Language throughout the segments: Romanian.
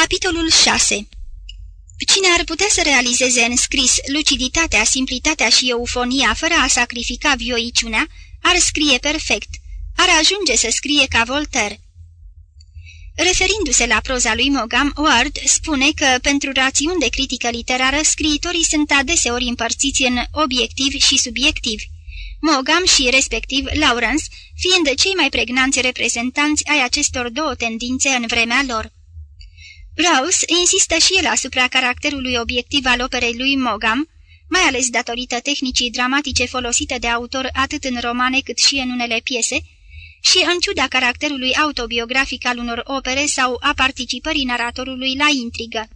Capitolul 6 Cine ar putea să realizeze în scris luciditatea, simplitatea și eufonia fără a sacrifica vioiciunea, ar scrie perfect, ar ajunge să scrie ca Voltaire. Referindu-se la proza lui Mogam, Ward spune că pentru rațiuni de critică literară, scriitorii sunt adeseori împărțiți în obiectiv și subiectiv. Mogam și, respectiv, Lawrence, fiind cei mai pregnanți reprezentanți ai acestor două tendințe în vremea lor. Rouse insistă și el asupra caracterului obiectiv al operei lui Mogam, mai ales datorită tehnicii dramatice folosite de autor atât în romane cât și în unele piese, și în ciuda caracterului autobiografic al unor opere sau a participării naratorului la intrigă.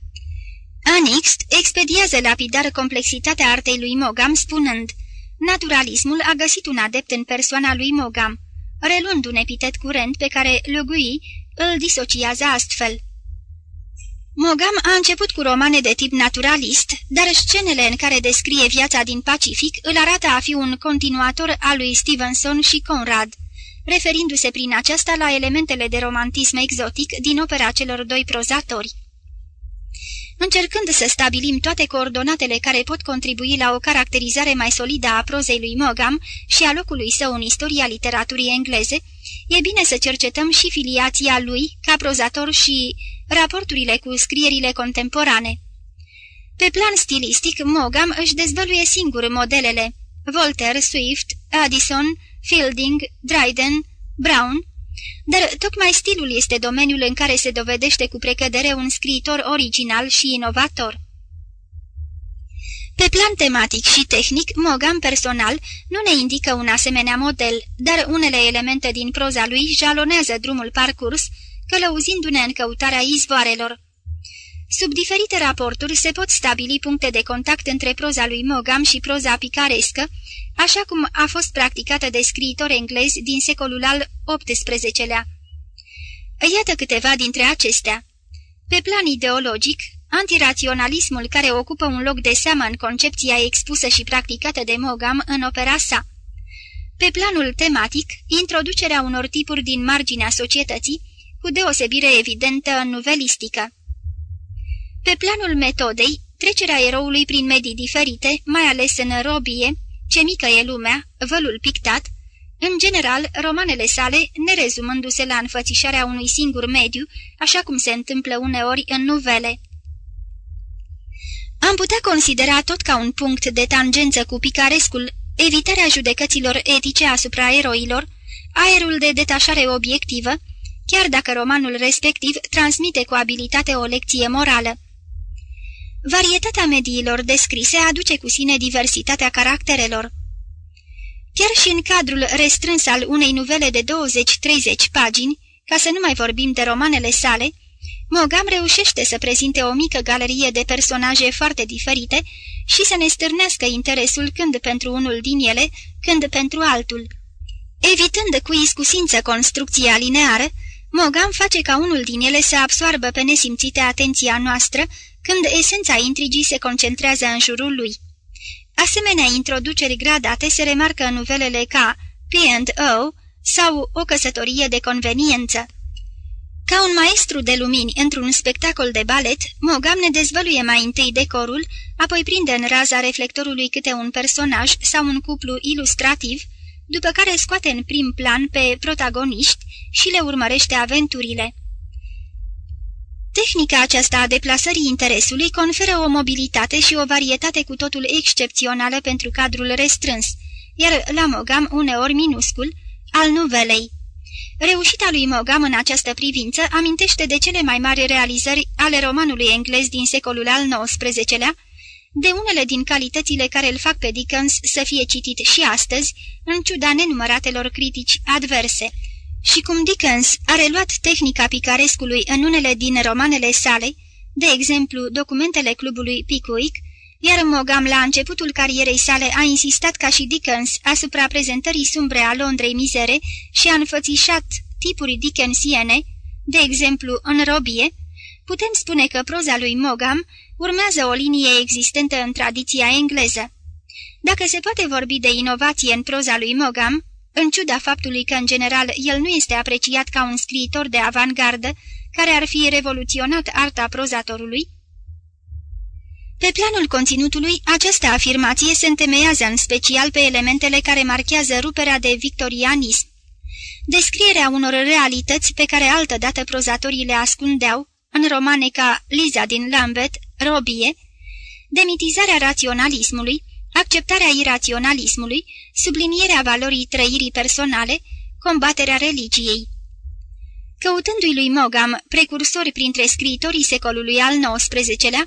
Anixt expediază lapidar complexitatea artei lui Mogam spunând Naturalismul a găsit un adept în persoana lui Mogam, reluând un epitet curent pe care Le Guy îl disociază astfel. Mogam a început cu romane de tip naturalist, dar scenele în care descrie viața din Pacific îl arată a fi un continuator al lui Stevenson și Conrad, referindu-se prin aceasta la elementele de romantism exotic din opera celor doi prozatori. Încercând să stabilim toate coordonatele care pot contribui la o caracterizare mai solidă a prozei lui Mogam și a locului său în istoria literaturii engleze, e bine să cercetăm și filiația lui ca prozator și raporturile cu scrierile contemporane. Pe plan stilistic, Mogam își dezvăluie singur modelele Voltaire, Swift, Addison, Fielding, Dryden, Brown, dar tocmai stilul este domeniul în care se dovedește cu precădere un scriitor original și inovator. Pe plan tematic și tehnic, Mogam personal nu ne indică un asemenea model, dar unele elemente din proza lui jalonează drumul parcurs, călăuzindu-ne în căutarea izvoarelor. Sub diferite raporturi se pot stabili puncte de contact între proza lui Mogam și proza picarescă, așa cum a fost practicată de scriitori englezi din secolul al XVIII-lea. Iată câteva dintre acestea. Pe plan ideologic, antiraționalismul care ocupă un loc de seamă în concepția expusă și practicată de Mogam în opera sa. Pe planul tematic, introducerea unor tipuri din marginea societății, cu deosebire evidentă în nuvelistică. Pe planul metodei, trecerea eroului prin medii diferite, mai ales în robie, ce mică e lumea, vălul pictat, în general, romanele sale, nerezumându-se la înfățișarea unui singur mediu, așa cum se întâmplă uneori în nuvele. Am putea considera tot ca un punct de tangență cu picarescul evitarea judecăților etice asupra eroilor, aerul de detașare obiectivă, chiar dacă romanul respectiv transmite cu abilitate o lecție morală. Varietatea mediilor descrise aduce cu sine diversitatea caracterelor. Chiar și în cadrul restrâns al unei nuvele de 20-30 pagini, ca să nu mai vorbim de romanele sale, Mogam reușește să prezinte o mică galerie de personaje foarte diferite și să ne stârnească interesul când pentru unul din ele, când pentru altul. Evitând cu iscusință construcția lineară, Mogam face ca unul din ele să absoarbă pe nesimțite atenția noastră când esența intrigii se concentrează în jurul lui. Asemenea introduceri gradate se remarcă în nuvelele ca P&O sau O căsătorie de conveniență. Ca un maestru de lumini într-un spectacol de balet, Mogam ne dezvăluie mai întâi decorul, apoi prinde în raza reflectorului câte un personaj sau un cuplu ilustrativ, după care scoate în prim plan pe protagoniști și le urmărește aventurile. Tehnica aceasta a deplasării interesului conferă o mobilitate și o varietate cu totul excepțională pentru cadrul restrâns, iar la Mogam uneori minuscul, al nuvelei. Reușita lui Mogam în această privință amintește de cele mai mari realizări ale romanului englez din secolul al XIX-lea, de unele din calitățile care îl fac pe Dickens să fie citit și astăzi, în ciuda nenumăratelor critici adverse. Și cum Dickens a reluat tehnica picarescului în unele din romanele sale, de exemplu documentele clubului Pickwick, iar Mogam la începutul carierei sale a insistat ca și Dickens asupra prezentării sumbre a Londrei mizere și a înfățișat tipuri dickensiene, de exemplu în robie, putem spune că proza lui Mogam urmează o linie existentă în tradiția engleză. Dacă se poate vorbi de inovație în proza lui Mogam, în ciuda faptului că, în general, el nu este apreciat ca un scriitor de avantgardă, care ar fi revoluționat arta prozatorului? Pe planul conținutului, această afirmație se întemeiază în special pe elementele care marchează ruperea de victorianism. Descrierea unor realități pe care altădată prozatorii le ascundeau, în romane ca Liza din Lambeth, Robie, demitizarea raționalismului, acceptarea iraționalismului, sublinierea valorii trăirii personale, combaterea religiei. Căutându-i lui Mogam precursori printre scriitorii secolului al XIX-lea,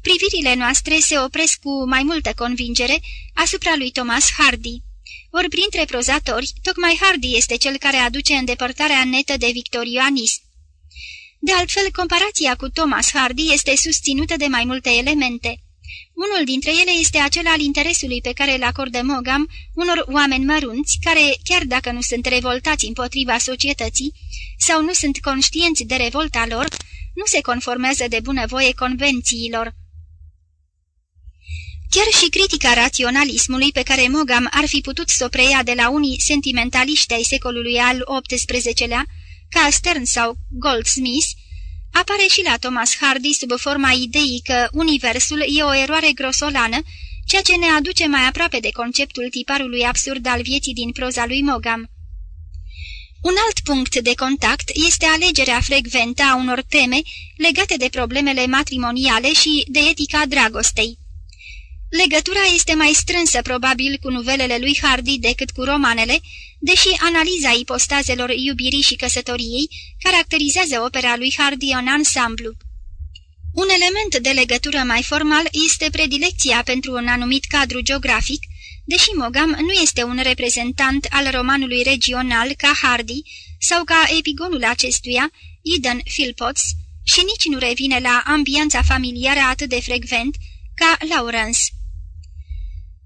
privirile noastre se opresc cu mai multă convingere asupra lui Thomas Hardy. Ori printre prozatori, tocmai Hardy este cel care aduce îndepărtarea netă de victorianism. De altfel, comparația cu Thomas Hardy este susținută de mai multe elemente. Unul dintre ele este acela al interesului pe care îl acordă Mogam unor oameni mărunți, care, chiar dacă nu sunt revoltați împotriva societății sau nu sunt conștienți de revolta lor, nu se conformează de bunăvoie convențiilor. Chiar și critica raționalismului pe care Mogam ar fi putut să o preia de la unii sentimentaliști ai secolului al XVIII-lea, ca Stern sau Goldsmith, apare și la Thomas Hardy sub forma ideii că universul e o eroare grosolană, ceea ce ne aduce mai aproape de conceptul tiparului absurd al vieții din proza lui Mogam. Un alt punct de contact este alegerea frecventă a unor teme legate de problemele matrimoniale și de etica dragostei. Legătura este mai strânsă probabil cu nuvelele lui Hardy decât cu romanele, deși analiza ipostazelor iubirii și căsătoriei caracterizează opera lui Hardy în ansamblu. Un element de legătură mai formal este predilecția pentru un anumit cadru geografic, deși Mogam nu este un reprezentant al romanului regional ca Hardy sau ca epigonul acestuia, Eden Philpotts, și nici nu revine la ambianța familiară atât de frecvent ca Lawrence.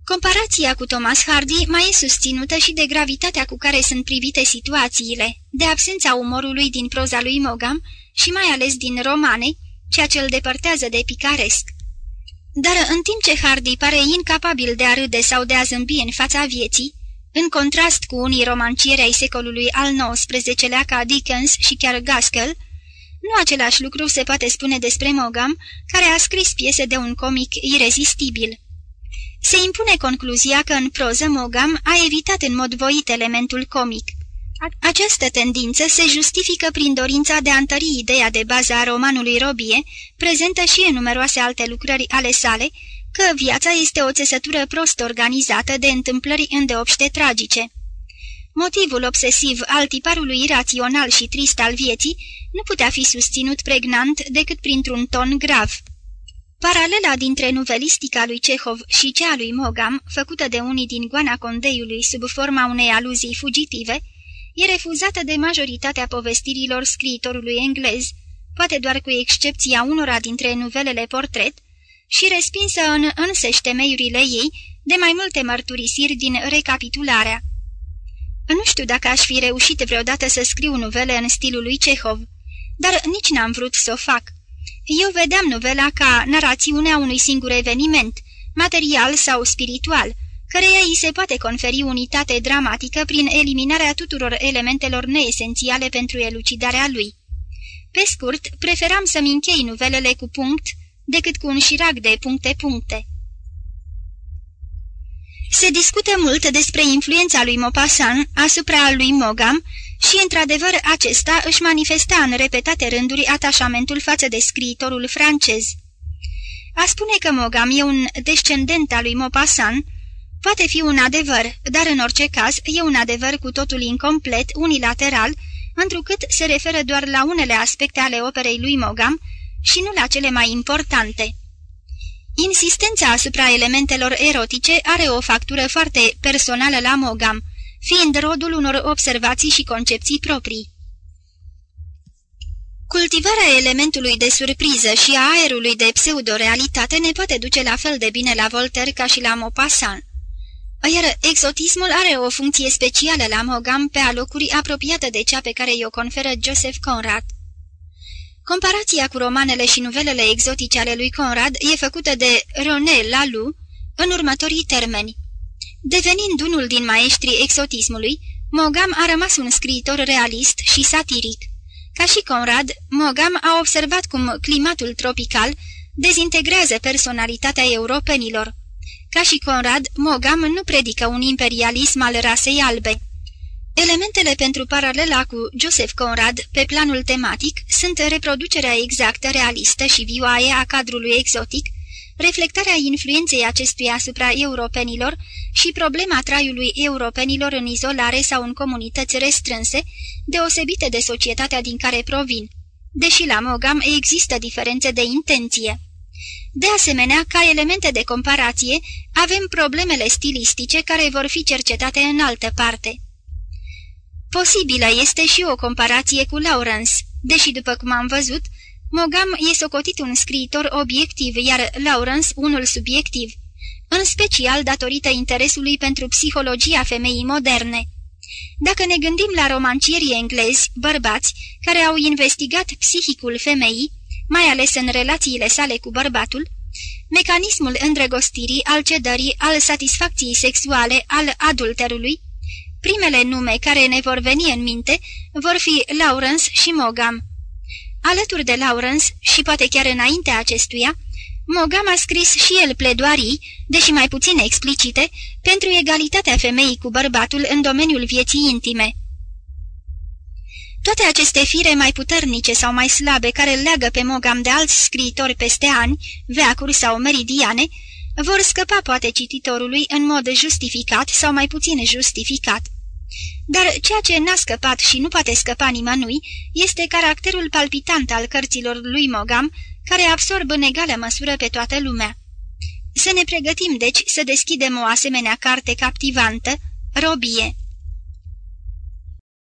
Comparația cu Thomas Hardy mai e susținută și de gravitatea cu care sunt privite situațiile, de absența umorului din proza lui Mogam și mai ales din romane, ceea ce îl depărtează de picaresc. Dar în timp ce Hardy pare incapabil de a râde sau de a zâmbi în fața vieții, în contrast cu unii romancieri ai secolului al XIX-lea ca Dickens și chiar Gaskell, nu același lucru se poate spune despre Mogam, care a scris piese de un comic irezistibil. Se impune concluzia că în proză Mogam a evitat în mod voit elementul comic. Această tendință se justifică prin dorința de a întări ideea de bază a romanului Robie, prezentă și în numeroase alte lucrări ale sale, că viața este o țesătură prost organizată de întâmplări îndeopște tragice. Motivul obsesiv al tiparului irațional și trist al vieții nu putea fi susținut pregnant decât printr-un ton grav. Paralela dintre nuvelistica lui Cehov și cea a lui Mogam, făcută de unii din goana condeiului sub forma unei aluzii fugitive, e refuzată de majoritatea povestirilor scriitorului englez, poate doar cu excepția unora dintre nuvelele portret, și respinsă în înseși temeiurile ei de mai multe mărturisiri din recapitularea. Nu știu dacă aș fi reușit vreodată să scriu nuvele în stilul lui Cehov, dar nici n-am vrut să o fac. Eu vedeam novela ca narațiunea unui singur eveniment, material sau spiritual, căreia îi se poate conferi unitate dramatică prin eliminarea tuturor elementelor neesențiale pentru elucidarea lui. Pe scurt, preferam să-mi închei nuvelele cu punct decât cu un șirac de puncte-puncte. Se discută mult despre influența lui Maupassant asupra lui Mogam și, într-adevăr, acesta își manifesta în repetate rânduri atașamentul față de scriitorul francez. A spune că Mogam e un descendent al lui Maupassant poate fi un adevăr, dar în orice caz e un adevăr cu totul incomplet, unilateral, întrucât se referă doar la unele aspecte ale operei lui Mogam și nu la cele mai importante. Insistența asupra elementelor erotice are o factură foarte personală la Mogam, fiind rodul unor observații și concepții proprii. Cultivarea elementului de surpriză și a aerului de pseudorealitate ne poate duce la fel de bine la Voltaire ca și la Maupassant. Iar exotismul are o funcție specială la Mogam pe alocuri apropiată de cea pe care i-o conferă Joseph Conrad. Comparația cu romanele și nuvelele exotice ale lui Conrad e făcută de René Laloux în următorii termeni. Devenind unul din maestrii exotismului, Mogam a rămas un scriitor realist și satiric. Ca și Conrad, Mogam a observat cum climatul tropical dezintegrează personalitatea europenilor. Ca și Conrad, Mogam nu predică un imperialism al rasei albe. Elementele pentru paralela cu Joseph Conrad pe planul tematic sunt reproducerea exactă, realistă și vioaie a cadrului exotic, reflectarea influenței acestuia asupra europenilor și problema traiului europenilor în izolare sau în comunități restrânse, deosebite de societatea din care provin, deși la Mogam există diferențe de intenție. De asemenea, ca elemente de comparație, avem problemele stilistice care vor fi cercetate în altă parte. Posibilă este și o comparație cu Lawrence, deși, după cum am văzut, Mogam e socotit un scriitor obiectiv, iar Lawrence unul subiectiv, în special datorită interesului pentru psihologia femeii moderne. Dacă ne gândim la romancierii englezi, bărbați, care au investigat psihicul femeii, mai ales în relațiile sale cu bărbatul, mecanismul îndrăgostirii, al cedării, al satisfacției sexuale, al adulterului, primele nume care ne vor veni în minte vor fi Lawrence și Mogam. Alături de Lawrence și poate chiar înaintea acestuia, Mogam a scris și el pledoarii, deși mai puțin explicite, pentru egalitatea femeii cu bărbatul în domeniul vieții intime. Toate aceste fire mai puternice sau mai slabe care îl leagă pe Mogam de alți scriitori peste ani, veacuri sau meridiane, vor scăpa poate cititorului în mod justificat sau mai puțin justificat. Dar ceea ce n-a scăpat și nu poate scăpa nimănui este caracterul palpitant al cărților lui Mogam, care absorb în egală măsură pe toată lumea. Să ne pregătim, deci, să deschidem o asemenea carte captivantă, Robie.